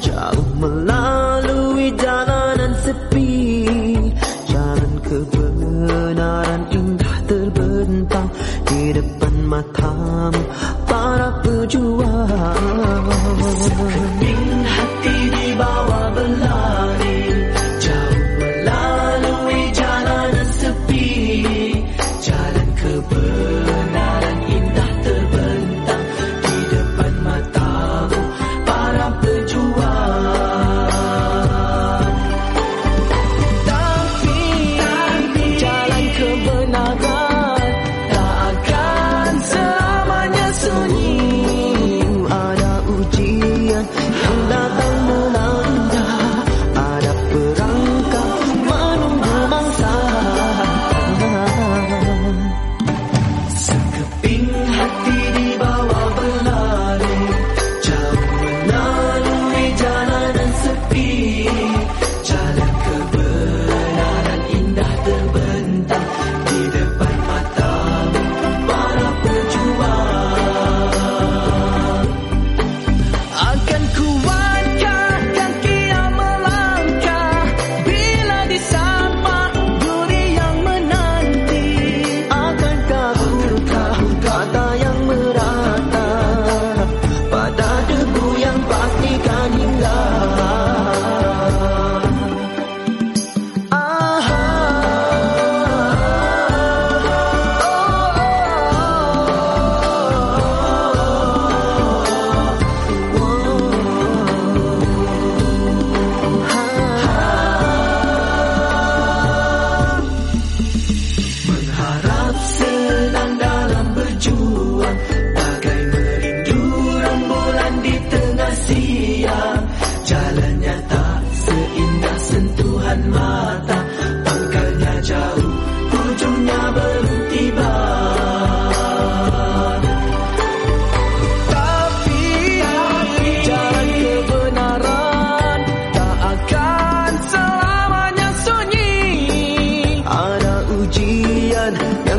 Jauh melalui jalanan sepi. Jalan kebenaran indah terbentang Di depan matamu. Para pejuang good.